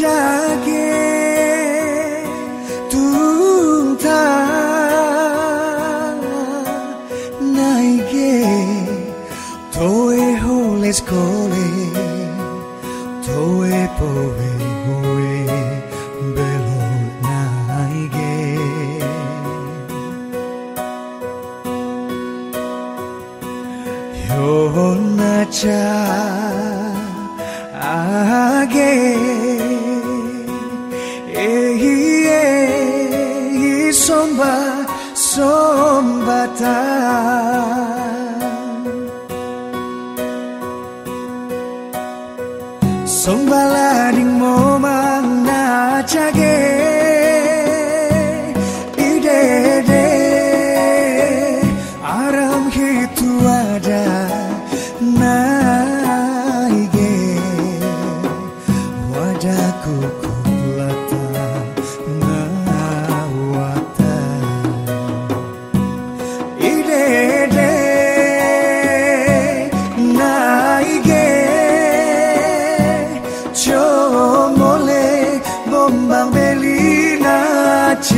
jage tumta naige toe holes kole toe poe hoe belo naige Yona cha age ehi somba sombata sombala ding momang na chage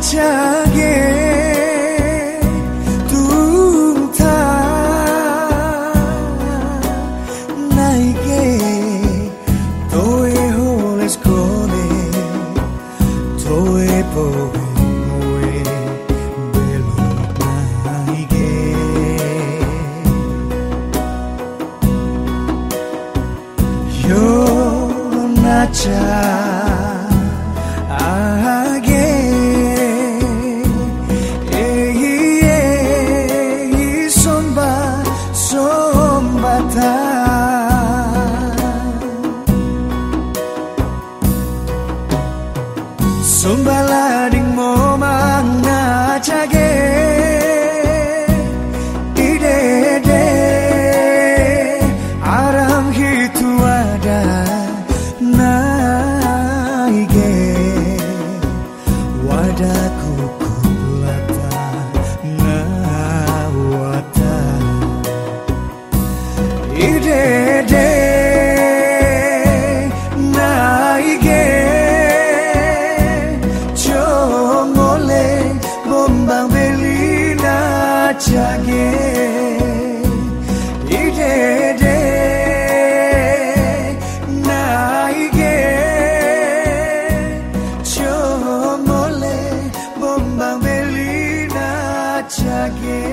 차게 둥타 나에게 또의 홀레스코네 또의 보이모에 벨로 나에게 요나차 lading mo mangna ide tidede aram hitu ada naige. Wadaku kulata nawata idede লাগে